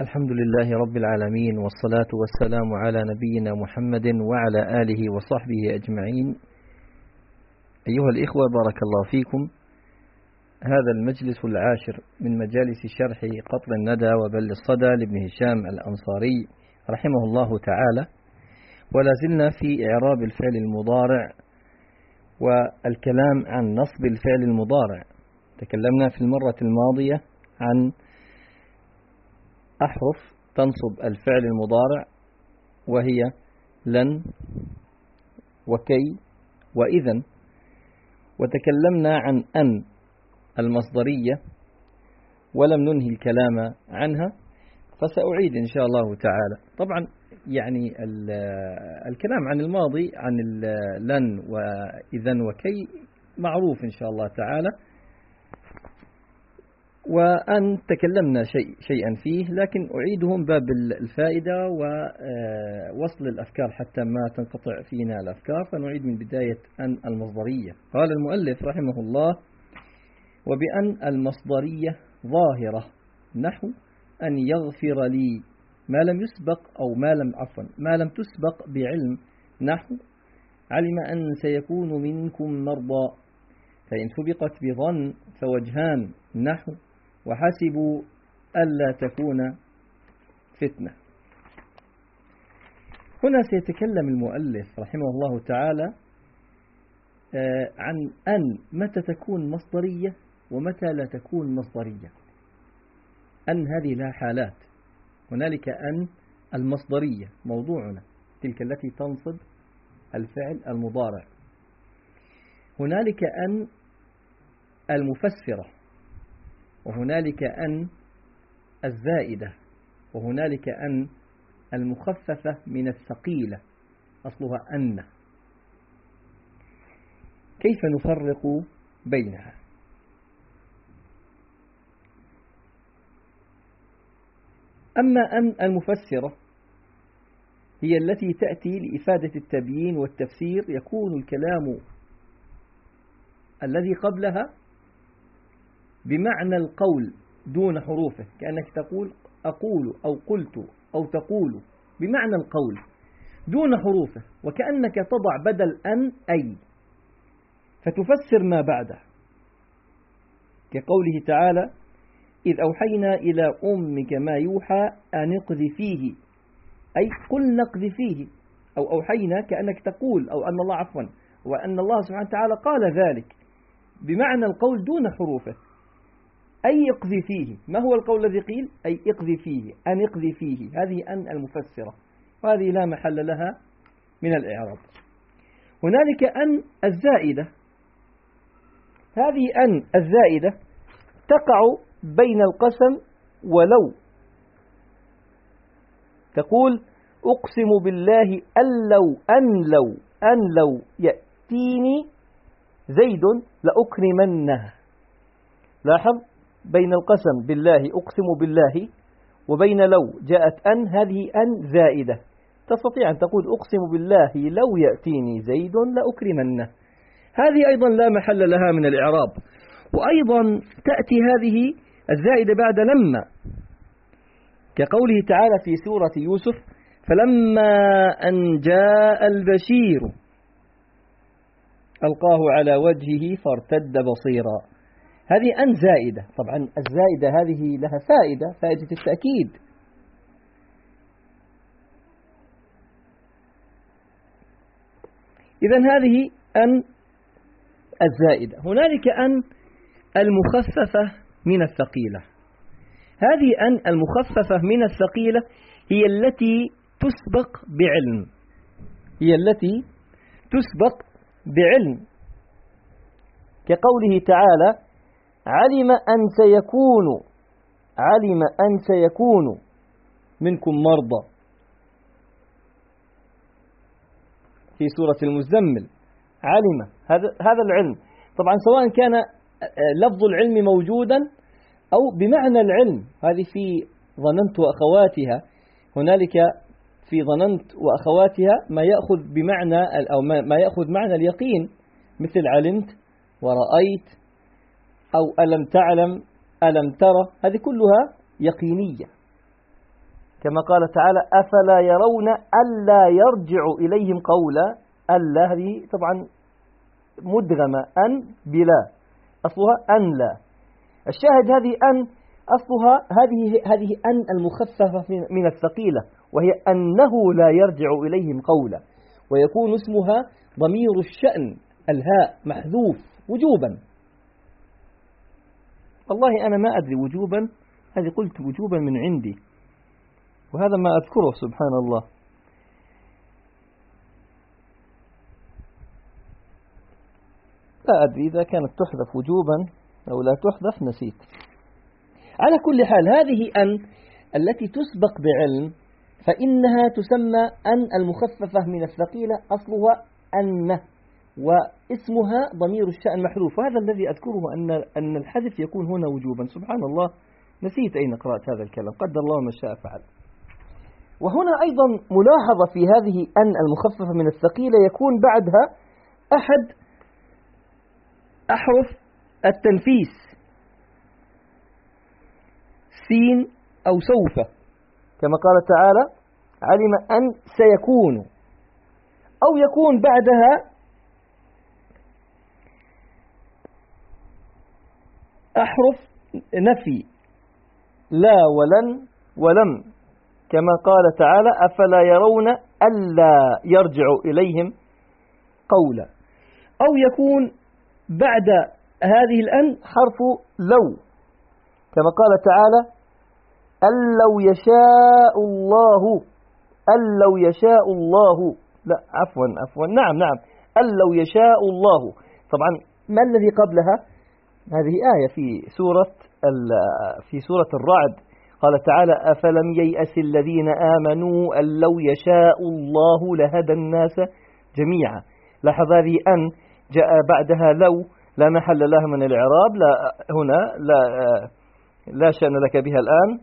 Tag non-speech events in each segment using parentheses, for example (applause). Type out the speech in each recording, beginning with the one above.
الحمد لله رب العالمين والصلاة والسلام على نبينا محمد وعلى آله وصحبه أجمعين. أيها الإخوة بارك الله فيكم. هذا المجلس العاشر من مجالس شرح قطر الندى وبل الصدى لابن هشام الأنصاري رحمه الله تعالى. ولا زلنا في إعراب الفعل المضارع والكلام عن نصب الفعل المضارع. تكلمنا في المرة الماضية عن أحرف تنصب الفعل المضارع وهي لن وكي وإذا وتكلمنا عن أن المصدرية ولم ننهي الكلام عنها فسأعيد إن شاء الله تعالى. طبعا يعني الكلام عن الماضي عن لن وإذا وكي معروف إن شاء الله تعالى. وأن تكلمنا شيء شيئا فيه لكن أعيده من باب الفائدة ووصل الأفكار حتى ما تنقطع فينا الأفكار. فنعيد من بداية أن المصدرية. قال المؤلف رحمه الله وبأن المصدرية ظاهرة نحو أن يغفر لي ما لم يسبق أو ما لم عفوا ما لم تسبق بعلم نحو علم أن سيكون منكم مرضى فإن سبقت بظن فوجهان نحو وحسبوا ألا تكون فتنة. هنا سيتكلم المؤلف رحمه الله تعالى عن أن متى تكون مصدرية ومتى لا تكون مصدرية. أن هذه لها حالات. هنالك أن المصدرية موضوعنا تلك التي تنصب الفعل المضارع. هنالك أن المفسرة وهنالك أن الزائدة وهنالك أن المخففة من الثقيلة أصلها أن. كيف نفرق بينها؟ أما أن المفسرة هي التي تأتي لإفادة التبيين والتفسير يكون الكلام الذي قبلها بمعنى القول دون حروفه كأنك تقول أقول أو قلت أو تقول بمعنى القول دون حروفه وكأنك تضع بدل أن أي. فتفسر ما بعده كقوله تعالى إذ أوحينا إلى أمك ما يوحى أن اقذفيه أي قل نقذفيه أو أوحينا كأنك تقول أو أن الله عفوا وأن الله سبحانه وتعالى قال ذلك بمعنى القول دون حروفه. أي اقذي فيه. ما هو القول الذي قيل؟ أي اقذي فيه. أن اقذي فيه. هذه أن المفسرة. وهذه لا محل لها من الإعراب. هنالك أن الزائدة هذه أن الزائدة تقع بين القسم ولو. تقول أقسم بالله أن لو أن لو أن لو يأتيني زيد لأكرمنه. لاحظ؟ بين القسم بالله أقسم بالله وبين لو جاءت أن هذه أن زائدة. تستطيع أن تقول أقسم بالله لو يأتيني زيد لأكرمنه هذه أيضا لا محل لها من الإعراب. وأيضا تأتي هذه الزائدة بعد لما. كقوله تعالى في سورة يوسف فلما أن جاء البشير ألقاه على وجهه فارتد بصيرا. هذه أن زائدة. طبعا الزائدة هذه لها فائدة فائدة التأكيد. إذا هذه أن الزائدة. هنالك أن المخففة من الثقيلة. هذه أن المخففة من الثقيلة هي التي تسبق بعلم. هي التي تسبق بعلم. كقوله تعالى علم أن سيكون علم أن سيكون منكم مرضى. في سورة المزمل علم هذا هذا العلم. طبعا سواء كان لفظ العلم موجودا أو بمعنى العلم. هذه في ظننت وأخواتها. هنالك في ظننت وأخواتها ما يأخذ بمعنى أو ما يأخذ معنى اليقين. مثل علمت ورأيت أو ألم تعلم ألم ترى هذه كلها يقينية. كما قال تعالى أفلا يرون ألا يرجع إليهم قولا؟ ألا هذه طبعا مدغمة. أن بلا أصلها أن لا. الشاهد هذه أن أصلها هذه هذه أن المخففة من الثقيلة وهي أنه لا يرجع إليهم قولا. ويكون اسمها ضمير الشأن الهاء محذوف وجوبا. والله أنا ما أدري وجوبا هذه قلت وجوبا من عندي. وهذا ما أذكره سبحان الله. لا أدري إذا كانت تحذف وجوبا أو لا تحذف نسيت. على كل حال هذه أن التي تسبق بعلم فإنها تسمى أن المخففة من الثقيلة أصلها أن. واسمها ضمير الشأن محذوف. وهذا الذي أذكره أن أن الحذف يكون هنا وجوبا. سبحان الله. نسيت أين قرأت هذا الكلام. قدر الله ما شاء فعل. وهنا أيضا ملاحظة في هذه أن المخففة من الثقيلة يكون بعدها أحد أحرف التنفيس. سين أو سوف. كما قال تعالى علم أن سيكون. أو يكون بعدها أحرف نفي. لا ولن ولم. كما قال تعالى أفلا يرون ألا يرجع إليهم قولا. أو يكون بعد هذه الأن حرف لو. كما قال تعالى أن لو يشاء الله أن لو يشاء الله. لا عفوا عفوا. نعم نعم. أن لو يشاء الله. طبعا ما الذي قبلها؟ هذه آية في سورة في سورة الرعد. قال تعالى أفلم ييأس الذين آمنوا أن لو يشاء الله لهدى الناس جميعا. لاحظ هذه أن جاء بعدها لو لا محل لها من الإعراب لا هنا لا لا شأن لك بها الآن.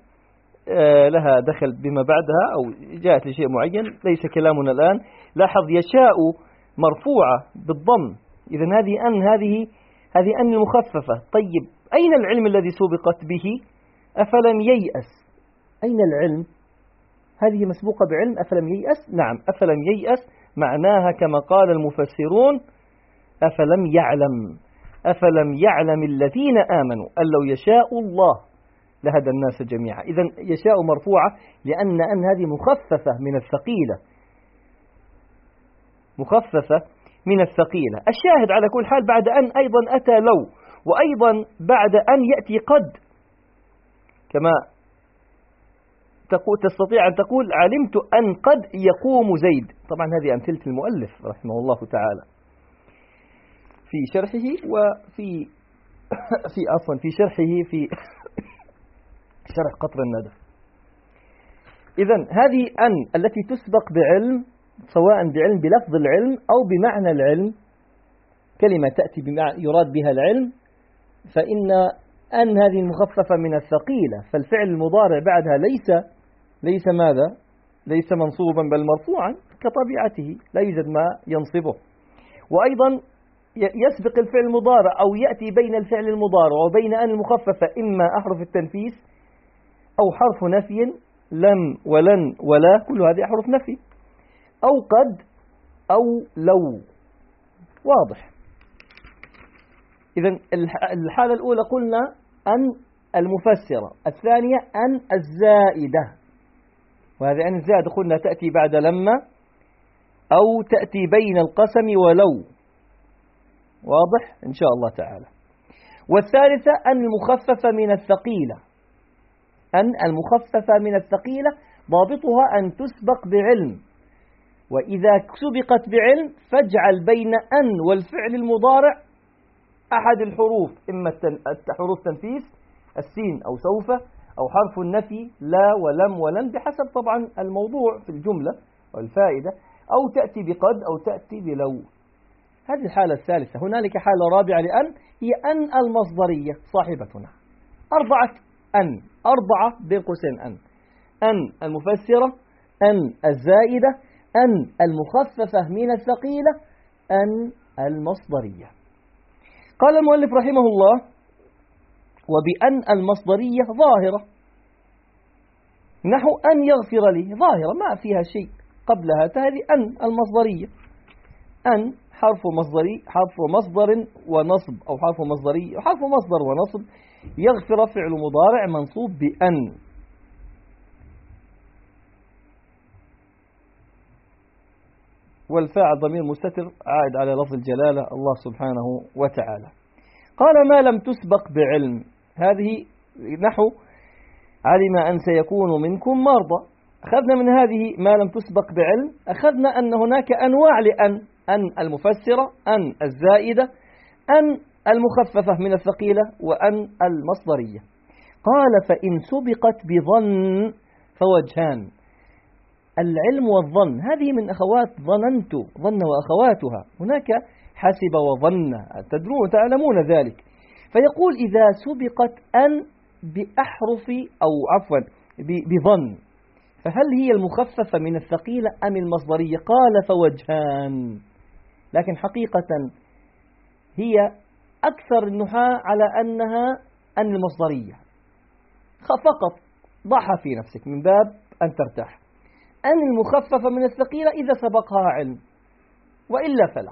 آه، لها دخل بما بعدها أو جاءت لشيء معين ليس كلامنا الآن. لاحظ يشاء مرفوعة بالضم. إذا هذه أن هذه هذه أن المخففة طيب أين العلم الذي سبقت به؟ أفلم ييأس. أين العلم؟ هذه مسبوقة بعلم. أفلم ييأس؟ نعم أفلم ييأس. معناها كما قال المفسرون أفلم يعلم. أفلم يعلم الذين آمنوا أن لو يشاء الله لهدى الناس جميعا. إذا يشاء مرفوعة لأن أن هذه مخففة من الثقيلة. مخففة من الثقيلة. الشاهد على كل حال بعد أن أيضا أتى لو وأيضا بعد أن يأتي قد. كما تستطيع أن تقول علمت أن قد يقوم زيد. طبعا هذه أمثلة المؤلف رحمه الله تعالى. في شرحه وفي (coughs) في عفوا في شرحه في شرح قطر الندى. إذا هذه أن التي تسبق بعلم سواء بعلم بلفظ العلم أو بمعنى العلم. كلمة تأتي بمعنى يراد بها العلم. فإن أن هذه المخففة من الثقيلة فالفعل المضارع بعدها ليس ليس ماذا؟ ليس منصوبا بل مرفوعا كطبيعته لا يوجد ما ينصبه. وأيضا يسبق الفعل المضارع أو يأتي بين الفعل المضارع وبين أن المخففة إما أحرف التنفيس أو حرف نفي لم ولن ولا كل هذه أحرف نفي. أو قد أو لو. واضح. إذا الحالة الأولى قلنا أن المفسرة الثانية أن الزائدة. وهذه أن الزائدة قلنا تأتي بعد لما أو تأتي بين القسم ولو. واضح؟ إن شاء الله تعالى. والثالثة أن المخففة من الثقيلة. أن المخففة من الثقيلة ضابطها أن تسبق بعلم. وإذا سبقت بعلم فاجعل بين أن والفعل المضارع أحد الحروف إما حروف تنفيس السين أو سوف أو حرف النفي لا ولم ولن بحسب طبعا الموضوع في الجملة والفائدة أو تأتي بقد أو تأتي بلو. هذه الحالة الثالثة. هنالك حالة رابعة لأن هي أن المصدرية صاحبتنا. أربعة أن أربعة بين قوسين أن. أن المفسرة أن الزائدة أن المخففة من الثقيلة أن المصدرية. قال المؤلف رحمه الله وبأن المصدرية ظاهرة. نحو أن يغفر لي ظاهرة ما فيها شيء قبلها هذه أن المصدرية. أن حرف مصدري حرف مصدر ونصب أو حرف مصدري حرف مصدر ونصب يغفر فعل مضارع منصوب بأن. والفاعل ضمير مستتر عائد على لفظ الجلالة الله سبحانه وتعالى. قال ما لم تسبق بعلم. هذه نحو علم أن سيكون منكم مرضى. أخذنا من هذه ما لم تسبق بعلم. أخذنا أن هناك أنواع لأن أن المفسرة أن الزائدة أن المخففة من الثقيلة وأن المصدرية. قال فإن سبقت بظن فوجهان. العلم والظن. هذه من أخوات ظننت ظن وأخواتها. هناك حسب وظن. تدرون تعلمون ذلك. فيقول إذا سبقت أن بأحرف أو عفوا بظن فهل هي المخففة من الثقيلة أم المصدرية؟ قال فوجهان. لكن حقيقة هي أكثر النحاة على أنها أن المصدرية. فقط ضعها في نفسك من باب أن ترتاح. أن المخففة من الثقيلة إذا سبقها علم وإلا فلا.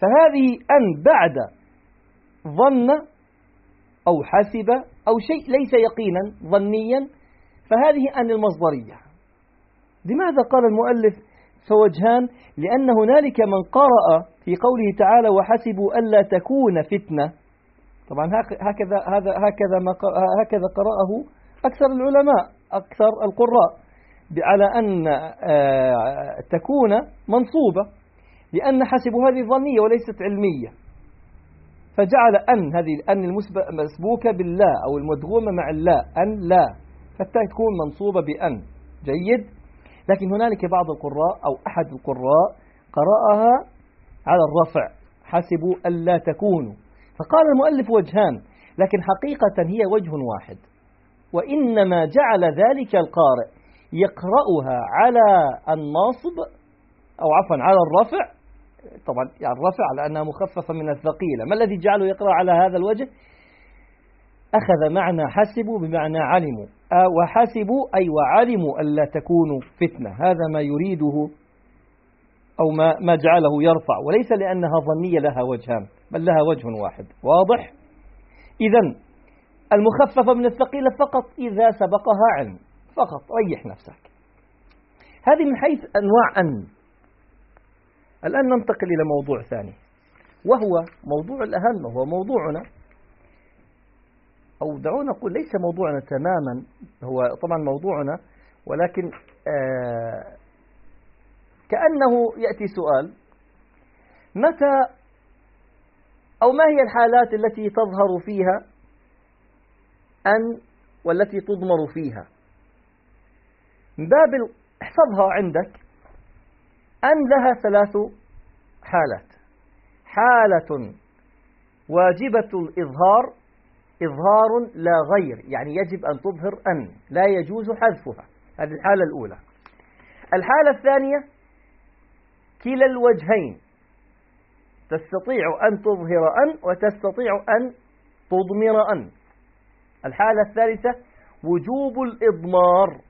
فهذه أن بعد ظن أو حسب أو شيء ليس يقينا ظنيا فهذه أن المصدرية. لماذا قال المؤلف فوجهان؟ لأن هنالك من قرأ في قوله تعالى وحسبوا ألا تكون فتنة. طبعا هكذا هذا هكذا ما هكذا قرأه أكثر العلماء أكثر القراء. على أن آه، تكون منصوبة لأن حسبوا هذه ظنية وليست علمية. فجعل أن هذه أن المسبوكة باللا أو المدغومة مع اللا أن لا حتى تكون منصوبة بأن. جيد؟ لكن هنالك بعض القراء أو أحد القراء قرأها على الرفع حسبوا ألا تكونوا فقال المؤلف وجهان لكن حقيقة هي وجه واحد وإنما جعل ذلك القارئ. يقرأها على الناصب أو عفوا على الرفع طبعا يعني الرفع على أنها مخففة من الثقيلة. ما الذي جعله يقرأ على هذا الوجه؟ أخذ معنى حسبوا بمعنى علموا. وحسبوا أي وعلموا ألا تكونوا فتنة. هذا ما يريده أو ما, ما جعله يرفع. وليس لأنها ظنية لها وجهان بل لها وجه واحد. واضح؟ إذا المخففة من الثقيلة فقط إذا سبقها علم. فقط ريح نفسك. هذه من حيث أنواع أن. الآن ننتقل إلى موضوع ثاني وهو موضوع الأهم وهو موضوعنا. أو دعونا نقول ليس موضوعنا تماما هو طبعا موضوعنا ولكن آه كأنه يأتي سؤال. متى أو ما هي الحالات التي تظهر فيها أن والتي تضمر فيها؟ من باب احفظها عندك. أن لها ثلاث حالات. حالة واجبة الإظهار إظهار لا غير يعني يجب أن تظهر أن لا يجوز حذفها. هذه الحالة الأولى. الحالة الثانية كلا الوجهين. تستطيع أن تظهر أن وتستطيع أن تضمر أن. الحالة الثالثة وجوب الإضمار.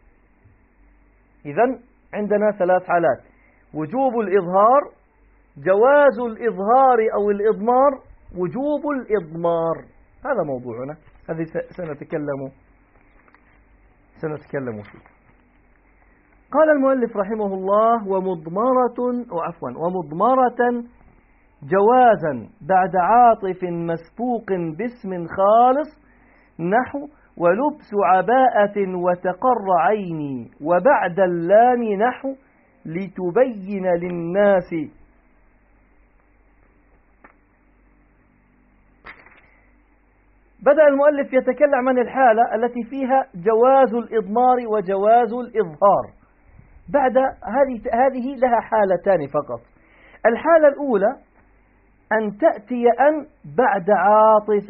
إذا عندنا ثلاث حالات. وجوب الإظهار جواز الإظهار أو الإضمار وجوب الإضمار. هذا موضوعنا. هذه سنتكلم سنتكلم فيه. قال المؤلف رحمه الله ومضمرة وعفوا ومضمرة جوازا بعد عاطف مسبوق باسم خالص نحو ولبس عباءة وتقر عيني وبعد اللام نحو لتبين للناس. بدأ المؤلف يتكلم عن الحالة التي فيها جواز الإضمار وجواز الإظهار. بعد هذه لها حالتان فقط. الحالة الأولى أن تأتي أن بعد عاطف.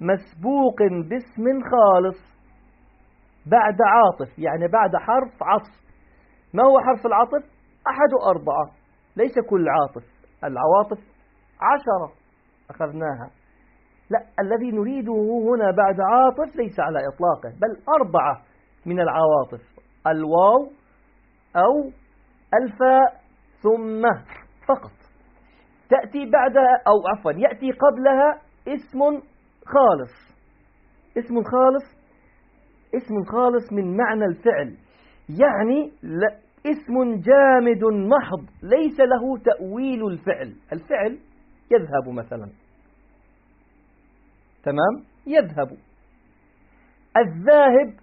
مسبوق باسم خالص بعد عاطف يعني بعد حرف عطف ما هو حرف العطف أحد أربعة ليس كل عاطف. العواطف عشرة أخذناها. لا الذي نريده هنا بعد عاطف ليس على إطلاقه بل أربعة من العواطف. الواو أو الفاء ثم فقط. تأتي بعدها أو عفوا يأتي قبلها اسم خالص. اسم خالص اسم خالص من معنى الفعل. يعني اسم جامد محض ليس له تأويل الفعل. الفعل يذهب مثلا. تمام؟ يذهب. الذاهب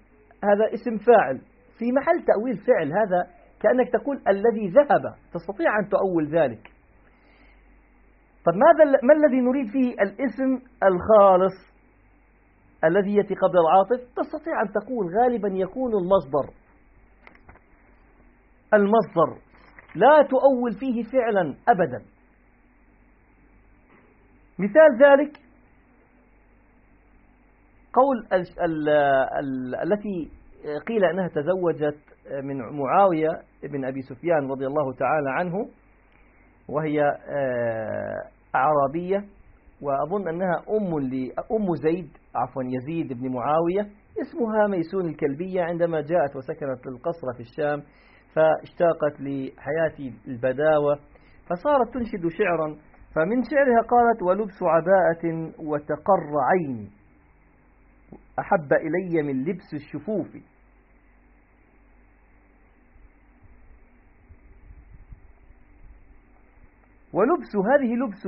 هذا اسم فاعل. في محل تأويل فعل هذا كأنك تقول الذي ذهب. تستطيع أن تؤول ذلك. طب ماذا ما الذي نريد فيه الاسم الخالص الذي يأتي قبل العاطف؟ تستطيع أن تقول غالبا يكون المصدر. المصدر. لا تؤول فيه فعلا أبدا. مثال ذلك قول ال ال ال التي قيل أنها تزوجت من معاوية بن أبي سفيان رضي الله تعالى عنه. وهي آه، أعرابية وأظن أنها أم أم زيد عفوا يزيد بن معاوية اسمها ميسون الكلبية عندما جاءت وسكنت القصر في الشام فاشتاقت لحياة البداوة فصارت تنشد شعرا فمن شعرها قالت ولبس عباءة وتقر عيني أحب إلي من لبس الشفوف. ولبس هذه لبس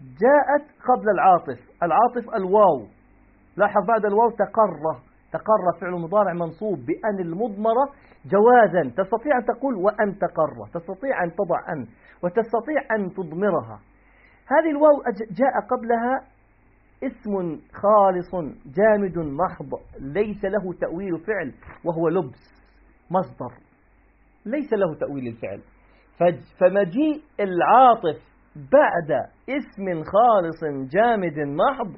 جاءت قبل العاطف العاطف الواو. لاحظ بعد الواو تقر تقر فعل مضارع منصوب بأن المضمرة جوازا. تستطيع أن تقول وأن تقر تستطيع أن تضع أن وتستطيع أن تضمرها. هذه الواو جاء قبلها اسم خالص جامد محض. ليس له تأويل فعل وهو لبس مصدر. ليس له تأويل الفعل. فمجيء العاطف بعد اسم خالص جامد محض.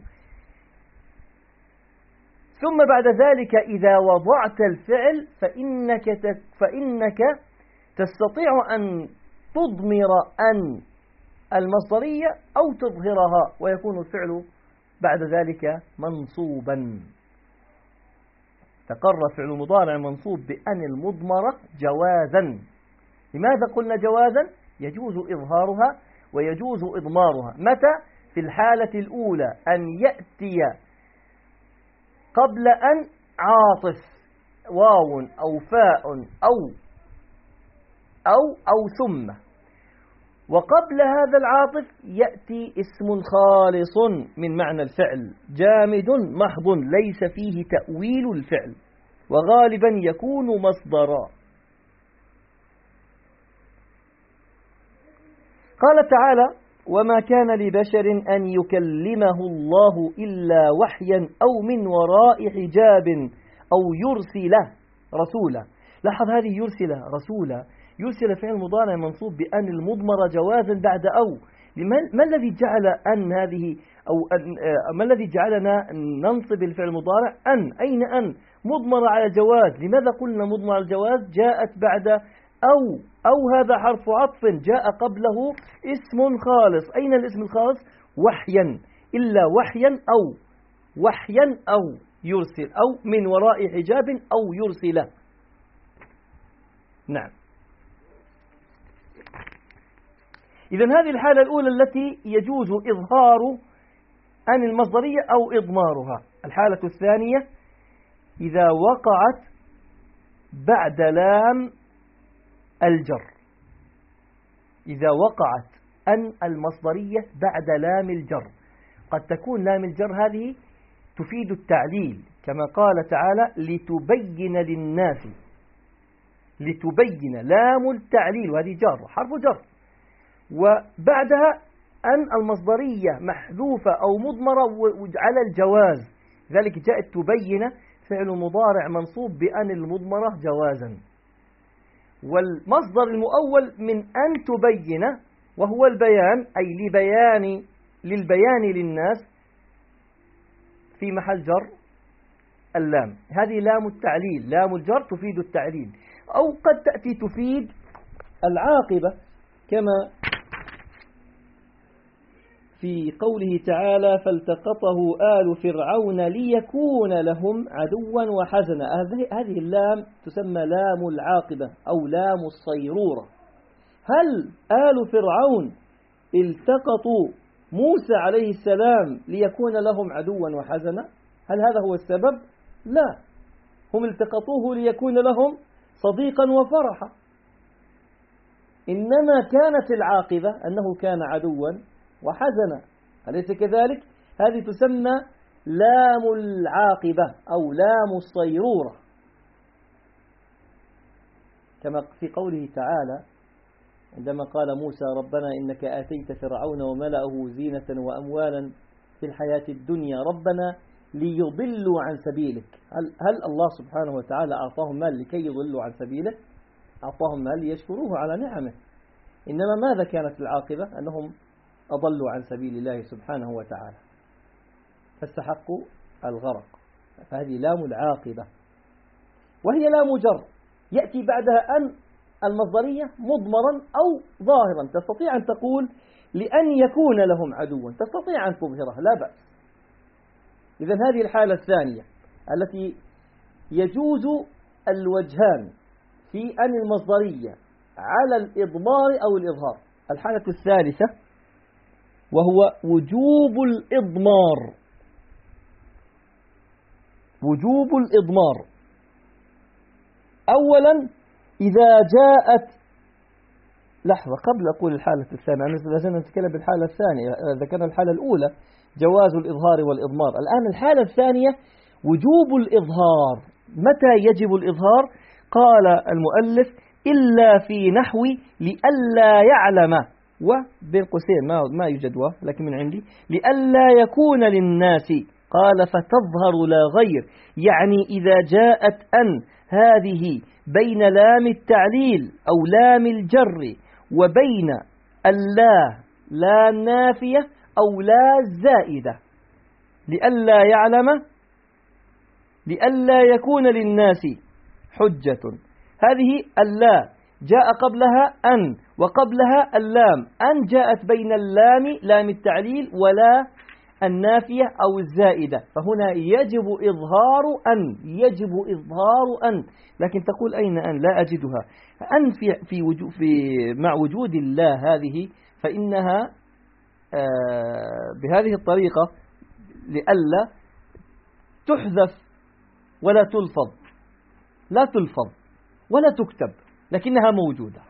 ثم بعد ذلك إذا وضعت الفعل فإنك, فإنك تستطيع أن تضمر أن المصدرية أو تظهرها ويكون الفعل بعد ذلك منصوبا. تقر فعل مضارع منصوب بأن المضمرة جوازا. لماذا قلنا جوازا؟ يجوز إظهارها ويجوز إضمارها. متى؟ في الحالة الأولى أن يأتي قبل أن عاطف واو أو فاء أو أو أو ثم. وقبل هذا العاطف يأتي اسم خالص من معنى الفعل جامد محض ليس فيه تأويل الفعل وغالبا يكون مصدرا. قال تعالى وما كان لبشر أن يكلمه الله إلا وحيا أو من وراء حجاب أو يرسل رسولا. لاحظ هذه يرسل رسولا. يرسل فعل مضارع منصوب بأن المضمر جوازا بعد أو. ما الذي جعل أن هذه أو أن آه، ما الذي جعلنا ننصب الفعل المضارع أن؟ أين أن؟ مضمر على جواز. لماذا قلنا مضمر على الجواز جاءت بعد أو. أو هذا حرف عطف جاء قبله اسم خالص. أين الاسم الخالص؟ وحيا. إلا وحيا أو. وحيا أو يرسل. أو من وراء حجاب أو يرسل. نعم. إذا هذه الحالة الأولى التي يجوز إظهار عن المصدرية أو إضمارها. الحالة الثانية إذا وقعت بعد لام الجر. إذا وقعت أن المصدرية بعد لام الجر. قد تكون لام الجر هذه تفيد التعليل كما قال تعالى لتبين للناس. لتبين لام التعليل وهذه جر حرف جر. وبعدها أن المصدرية محذوفة أو مضمرة على الجواز. ذلك جاءت تبين فعل مضارع منصوب بأن المضمرة جوازا. والمصدر المؤول من أن تبين وهو البيان أي لبيان للبيان للناس في محل جر اللام. هذه لام التعليل. لام الجر تفيد التعليل. أو قد تأتي تفيد العاقبة كما في قوله تعالى فالتقطه آل فرعون ليكون لهم عدوا وحزنا. هذه اللام تسمى لام العاقبة أو لام الصيرورة. هل آل فرعون التقطوا موسى عليه السلام ليكون لهم عدوا وحزنا؟ هل هذا هو السبب؟ لا. هم التقطوه ليكون لهم صديقا وفرحا. إنما كانت العاقبة أنه كان عدوا وحزنا أليس كذلك؟ هذه تسمى لام العاقبة أو لام الصيرورة. كما في قوله تعالى عندما قال موسى ربنا إنك آتيت فرعون وملأه زينة وأموالا في الحياة الدنيا ربنا ليضلوا عن سبيلك. هل, هل الله سبحانه وتعالى أعطاهم مال لكي يضلوا عن سبيله أعطاهم مال ليشكروه على نعمه. إنما ماذا كانت العاقبة؟ أنهم أضلوا عن سبيل الله سبحانه وتعالى. فاستحقوا الغرق. فهذه لام العاقبة. وهي لام جر. يأتي بعدها أن المصدرية مضمرا أو ظاهرا. تستطيع أن تقول لأن يكون لهم عدوا تستطيع أن تظهره. لا بأس. إذا هذه الحالة الثانية التي يجوز الوجهان في أن المصدرية على الإضمار أو الإظهار. الحالة الثالثة وهو وجوب الإضمار. وجوب الإضمار. أولا إذا جاءت لحظة قبل أقول الحالة الثانية لازلنا نتكلم بالحالة الثانية ذكرنا الحالة الأولى جواز الإظهار والإضمار. الآن الحالة الثانية وجوب الإظهار. متى يجب الإظهار؟ قال المؤلف إلا في نحو لئلا يعلم. وبين قوسين ما ما يوجد و لكن من عندي. لئلا يكون للناس قال فتظهر لا غير. يعني إذا جاءت أن هذه بين لام التعليل أو لام الجر وبين اللا لا النافية أو لا الزائدة لئلا يعلم لئلا يكون للناس حجة. هذه اللا جاء قبلها أن وقبلها اللام. أن جاءت بين اللام لام التعليل ولا النافية أو الزائدة. فهنا يجب إظهار أن يجب إظهار أن. لكن تقول أين أن؟ لا أجدها. أن في, في, وجو في مع وجود الله هذه فإنها آه بهذه الطريقة لئلا تحذف ولا تلفظ. لا تلفظ ولا تكتب. لكنها موجودة.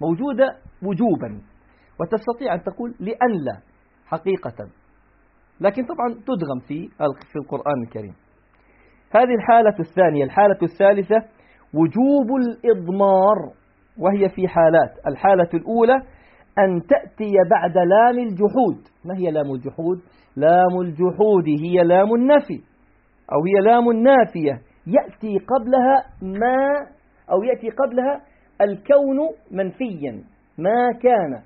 موجودة وجوبا. وتستطيع أن تقول لأن لا حقيقة. لكن طبعا تدغم في في القرآن الكريم. هذه الحالة الثانية الحالة الثالثة وجوب الإضمار. وهي في حالات. الحالة الأولى أن تأتي بعد لام الجحود. ما هي لام الجحود؟ لام الجحود هي لام النفي. أو هي لام النافية. يأتي قبلها ما أو يأتي قبلها الكون منفيا. ما كان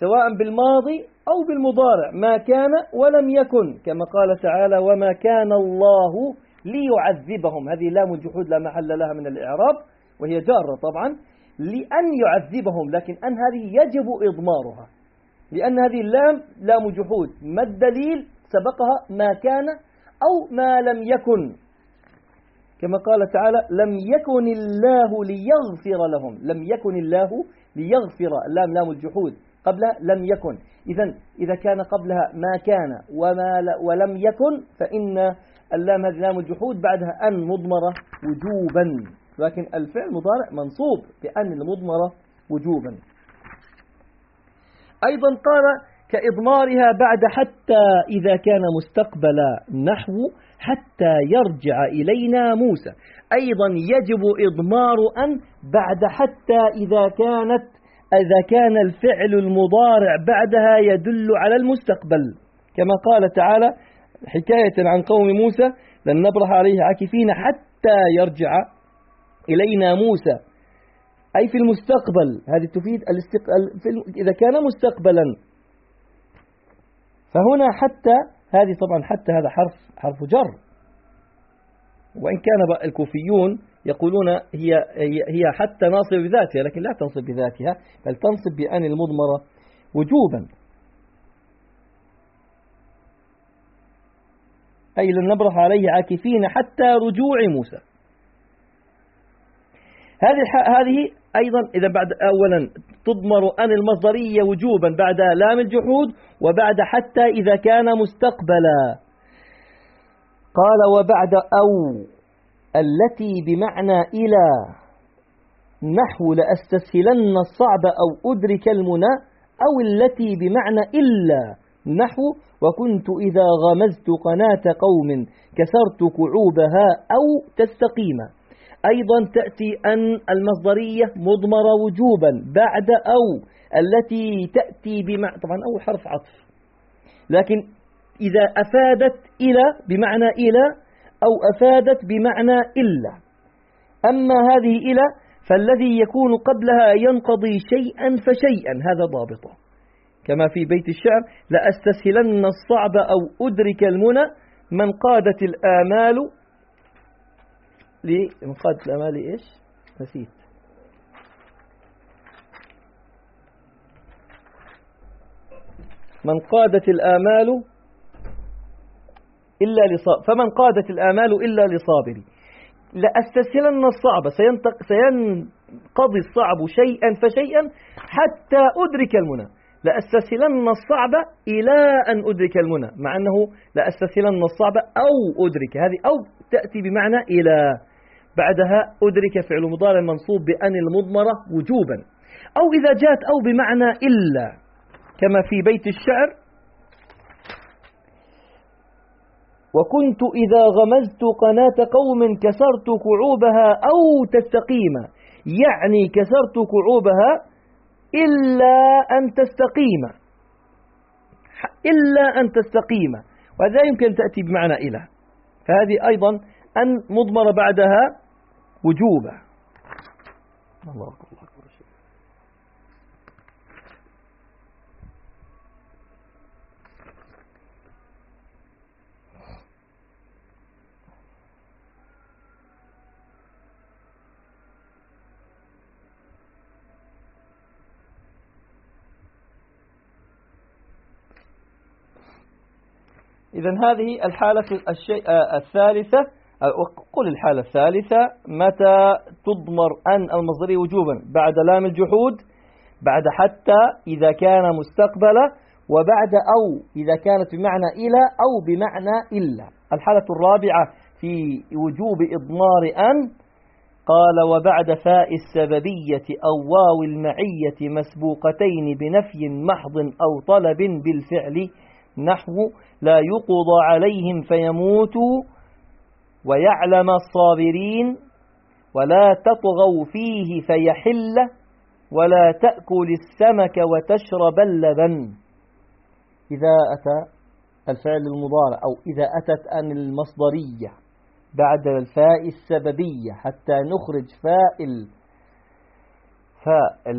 سواء بالماضي أو بالمضارع ما كان ولم يكن كما قال تعالى وما كان الله ليعذبهم. هذه لام الجحود لا محل لها من الإعراب وهي جارة طبعا لأن يعذبهم. لكن أن هذه يجب إضمارها لأن هذه اللام لام جحود ما الدليل؟ سبقها ما كان أو ما لم يكن. كما قال تعالى لم يكن الله ليغفر لهم. لم يكن الله ليغفر. اللام لام الجحود. قبلها لم يكن. إذا إذا كان قبلها ما كان وما ولم يكن فإن اللام هذه لام الجحود بعدها أن مضمرة وجوبا. لكن الفعل مضارع منصوب بأن المضمرة وجوبا. أيضا قال كإضمارها بعد حتى إذا كان مستقبل نحو حتى يرجع إلينا موسى. أيضا يجب إضمار أن بعد حتى إذا كانت إذا كان الفعل المضارع بعدها يدل على المستقبل. كما قال تعالى حكاية عن قوم موسى لن نبرح عليه عاكفين حتى يرجع إلينا موسى. أي في المستقبل هذه تفيد الاستقبال إذا كان مستقبلا فهنا حتى هذه طبعا حتى هذا حرف حرف جر. وإن كان الكوفيون يقولون هي هي حتى ناصب بذاتها لكن لا تنصب بذاتها بل تنصب بأن المضمرة وجوبا. أي لن نبرح عليه عاكفين حتى رجوع موسى. هذه هذه أيضا إذا بعد أولا تضمر أن المصدرية وجوبا بعد لام الجحود وبعد حتى إذا كان مستقبلا. قال وبعد أو التي بمعنى إلى نحو لأستسهلن الصعب أو أدرك المنى أو التي بمعنى إلا نحو وكنت إذا غمزت قناة قوم كسرت كعوبها أو تستقيم. أيضا تأتي أن المصدرية مضمرة وجوبا بعد أو التي تأتي بمعنى طبعا أو حرف عطف. لكن إذا أفادت إلى بمعنى إلى أو أفادت بمعنى إلا. أما هذه إلى فالذي يكون قبلها ينقضي شيئا فشيئا هذا ضابطة. كما في بيت الشعر لأستسهلن الصعب أو أدرك المنى من قادت الآمال من قادت الآمال إيش؟ نسيت. من قادت الآمال إلا لصابر فمن قادت الآمال إلا لصابري. لأستسهلن الصعب سينقضي الصعب شيئا فشيئا حتى أدرك المنى. لأستسهلن الصعب إلى أن أدرك المنى مع أنه لأستسهلن الصعب أو أدرك. هذه أو تأتي بمعنى إلى. بعدها أدرك فعل مضارع منصوب بأن المضمرة وجوبا. أو إذا جاءت أو بمعنى إلا كما في بيت الشعر وكنت إذا غمزت قناة قوم كسرت كعوبها أو تستقيم. يعني كسرت كعوبها إلا أن تستقيم. إلا أن تستقيم. وهذا يمكن تأتي بمعنى إلى. فهذه أيضا أن مضمر بعدها وجوبا الله أكبر. إذا هذه الحالة الشيء آه، الثالثة. قل الحالة الثالثة متى تضمر أن المصدرية وجوبا؟ بعد لام الجحود بعد حتى إذا كان مستقبلا وبعد أو إذا كانت بمعنى إلى أو بمعنى إلا. الحالة الرابعة في وجوب إضمار أن قال وبعد فاء السببية أو واو المعية مسبوقتين بنفي محض أو طلب بالفعل نحو لا يقضى عليهم فيموتوا ويعلم الصابرين ولا تطغوا فيه فيحل ولا تأكل السمك وتشرب اللبن. إذا أتى الفعل المضارع أو إذا أتت أن المصدرية بعد الفاء السببية حتى نخرج فاء فاء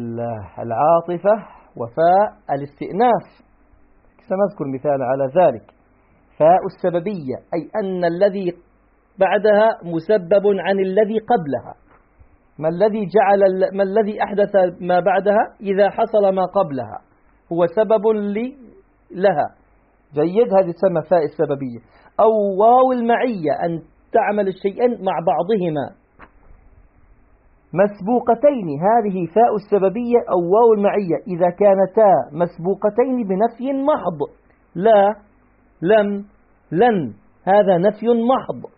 العاطفة وفاء الاستئناف. سنذكر مثال على ذلك. فاء السببية أي أن الذي بعدها مسبب عن الذي قبلها. ما الذي جعل ما الذي أحدث ما بعدها إذا حصل ما قبلها. هو سبب لي لها. جيد هذه تسمى فاء السببية. أو واو المعية أن تعمل الشيئين مع بعضهما. مسبوقتين هذه فاء السببية أو واو المعية. إذا كانتا مسبوقتين بنفي محض. لا لم لن هذا نفي محض.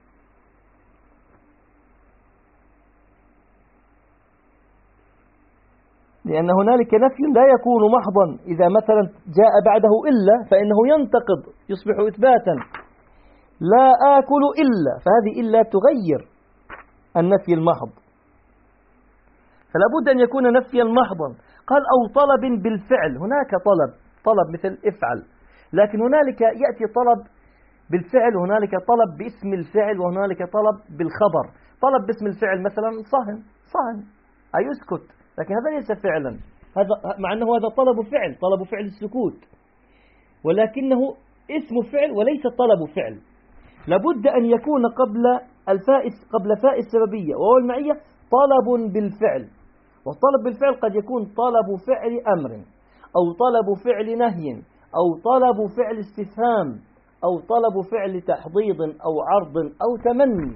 لأن هنالك نفي لا يكون محضا. إذا مثلا جاء بعده إلا فإنه ينتقض يصبح إثباتا. لا آكل إلا فهذه إلا تغير النفي المحض. فلا بد أن يكون نفيا محضا. قال أو طلب بالفعل. هناك طلب طلب مثل افعل. لكن هنالك يأتي طلب بالفعل وهنالك طلب باسم الفعل وهنالك طلب بالخبر. طلب باسم الفعل مثلا صهن صهن أي يسكت لكن هذا ليس فعلا. هذا مع أنه هذا طلب فعل طلب فعل السكوت. ولكنه اسم فعل وليس طلب فعل. لابد أن يكون قبل الفاء قبل فاء السببية وهو المعية طلب بالفعل. والطلب بالفعل قد يكون طلب فعل أمر أو طلب فعل نهي أو طلب فعل استفهام أو طلب فعل تحضيض أو عرض أو تمني.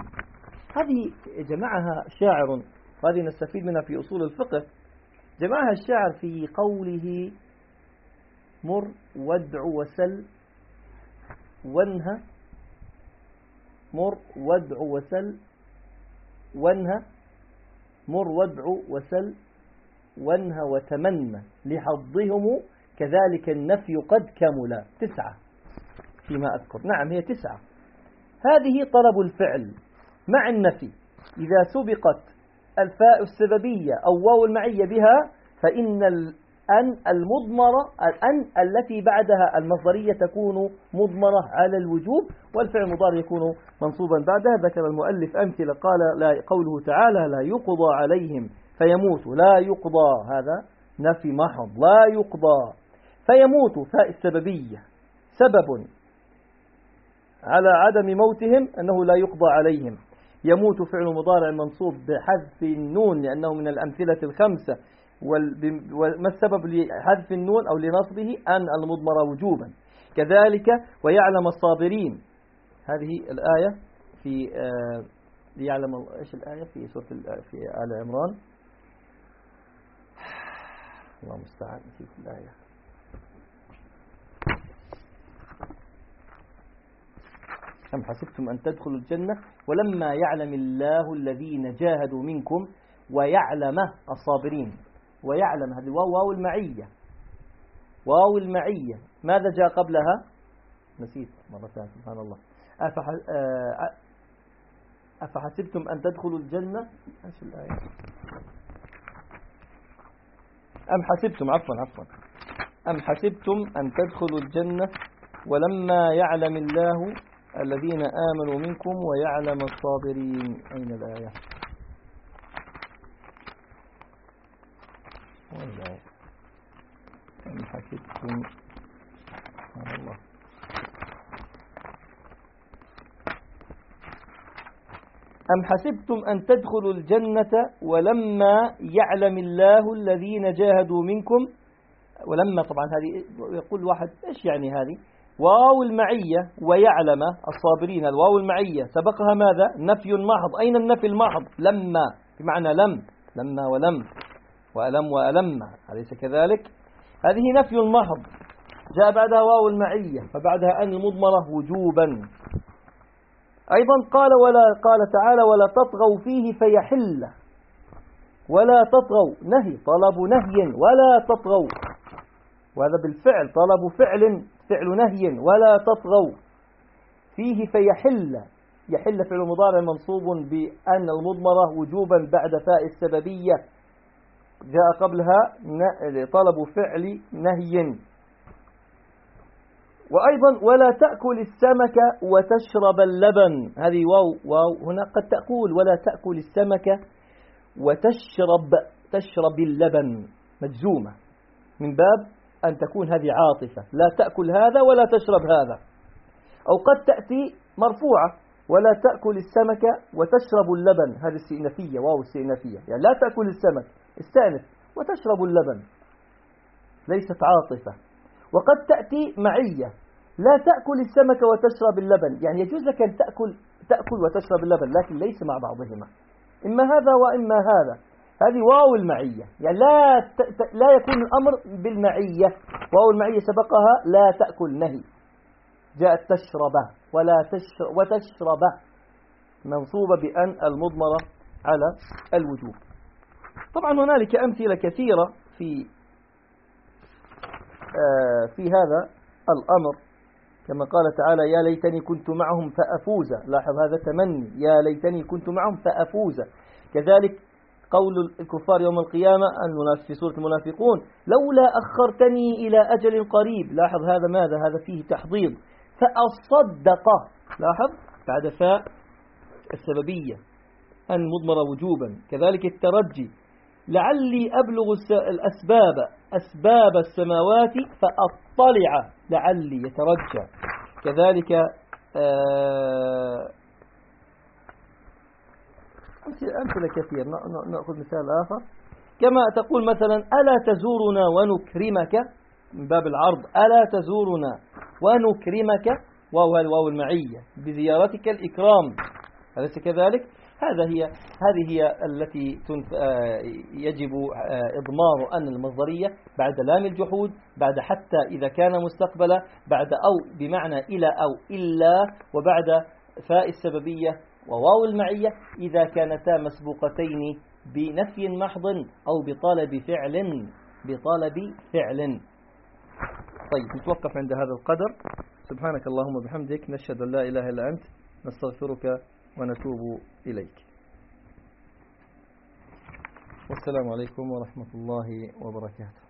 هذه جمعها شاعر وهذه نستفيد منها في أصول الفقه. جمعها الشاعر في قوله مر وادع وسل وانهى مر وادع وسل وانهى مر وادع وسل وانهى وتمنى لحظهم كذلك النفي قد كمل. تسعة فيما أذكر. نعم هي تسعة. هذه طلب الفعل مع النفي. إذا سبقت الفاء السببية أو واو المعية بها فإن أن المضمرة الأن التي بعدها المصدرية تكون مضمرة على الوجوب والفعل المضارع يكون منصوبا بعدها. ذكر المؤلف أمثلة قال لا قوله تعالى لا يقضى عليهم فيموتوا لا يقضى هذا نفي محض لا يقضى فيموت فاء السببية. سبب على عدم موتهم أنه لا يقضى عليهم. يموت فعل مضارع منصوب بحذف النون لأنه من الأمثلة الخمسة وما السبب لحذف النون أو لنصبه؟ أن المضمر وجوبا. كذلك ويعلم الصابرين. هذه الآية في آه ليعلم إيش الآية؟ في سورة في آل عمران. الله المستعان. في الآية. أم حسبتم أن تدخلوا الجنة؟ ولما يعلم الله الذين جاهدوا منكم ويعلم الصابرين. ويعلم هذه واو المعية. واو المعية. ماذا جاء قبلها؟ نسيت مرة ثانية سبحان الله. آه، أفحسبتم أن تدخلوا الجنة؟ إيش الآية؟ أم حسبتم عفوا عفوا. أم حسبتم أن تدخلوا الجنة ولما يعلم الله الذين آمنوا منكم ويعلم الصابرين. أين الآية؟ والله أم حسبتم الله. أم حسبتم أن تدخلوا الجنة ولما يعلم الله الذين جاهدوا منكم؟ ولما طبعا هذه يقول واحد إيش يعني هذه؟ واو المعية ويعلم الصابرين. الواو المعية سبقها ماذا؟ نفي محض أين النفي المحض؟ لما بمعنى لم. لما ولم. وألم وألم. أليس كذلك؟ هذه نفي المحض. جاء بعدها واو المعية فبعدها أن المضمرة وجوبا. أيضا قال ولا قال تعالى ولا تطغوا فيه فيحل. ولا تطغوا. نهي. طلب نهي. ولا تطغوا. وهذا بالفعل. طلب فعل. فعل نهي ولا تطغوا. فيه فيحل يحل فعل مضارع منصوب بأن المضمرة وجوبا بعد فاء السببية. جاء قبلها طلب فعل نهي. وأيضا ولا تأكل السمك وتشرب اللبن. هذه واو واو هنا قد تقول ولا تأكل السمك وتشرب تشرب اللبن. مجزومة. من باب أن تكون هذه عاطفة. لا تأكل هذا ولا تشرب هذا. أو قد تأتي مرفوعة ولا تأكل السمك وتشرب اللبن. هذه السئنفية واو السئنفية يعني لا تأكل السمك استأنف وتشرب اللبن. ليست عاطفة. وقد تأتي معية لا تأكل السمك وتشرب اللبن. يعني يجوز لك أن تأكل, تأكل وتشرب اللبن لكن ليس مع بعضهما. إما هذا وإما هذا. هذه واو المعية. يعني لا لا يكون الأمر بالمعية. واو المعية سبقها لا تأكل نهي. جاءت تشرب ولا تشرب وتشرب. منصوبة بأن المضمرة على الوجوب طبعا هنالك أمثلة كثيرة في آه، في هذا الأمر. كما قال تعالى يا ليتني كنت معهم فأفوز. لاحظ هذا تمني. يا ليتني كنت معهم فأفوز. كذلك قول الكفار يوم القيامة في سورة المنافقون لولا أخرتني إلى أجل قريب. لاحظ هذا ماذا؟ هذا فيه تحضيض. فأصدق. لاحظ؟ بعد فاء السببية. أن مضمر وجوبا. كذلك الترجي. لعلي أبلغ الأسباب أسباب السماوات فأطلع. لعلي يترجى. كذلك آه أمثلة كثير. نأخذ مثال آخر. كما تقول مثلا ألا تزورنا ونكرمك؟ من باب العرض. ألا تزورنا ونكرمك؟ واو المعية. بزيارتك الإكرام. أليس كذلك؟ هذا هي هذه هي التي آه، يجب آه، إضمار أن المصدرية بعد لام الجحود بعد حتى إذا كان مستقبلا بعد أو بمعنى إلى أو إلا وبعد فاء السببية وواو المعية إذا كانتا مسبوقتين بنفي محض أو بطلب فعل بطلب فعل. طيب نتوقف عند هذا القدر. سبحانك اللهم وبحمدك نشهد أن لا إله إلا أنت نستغفرك ونتوب إليك. والسلام عليكم ورحمة الله وبركاته.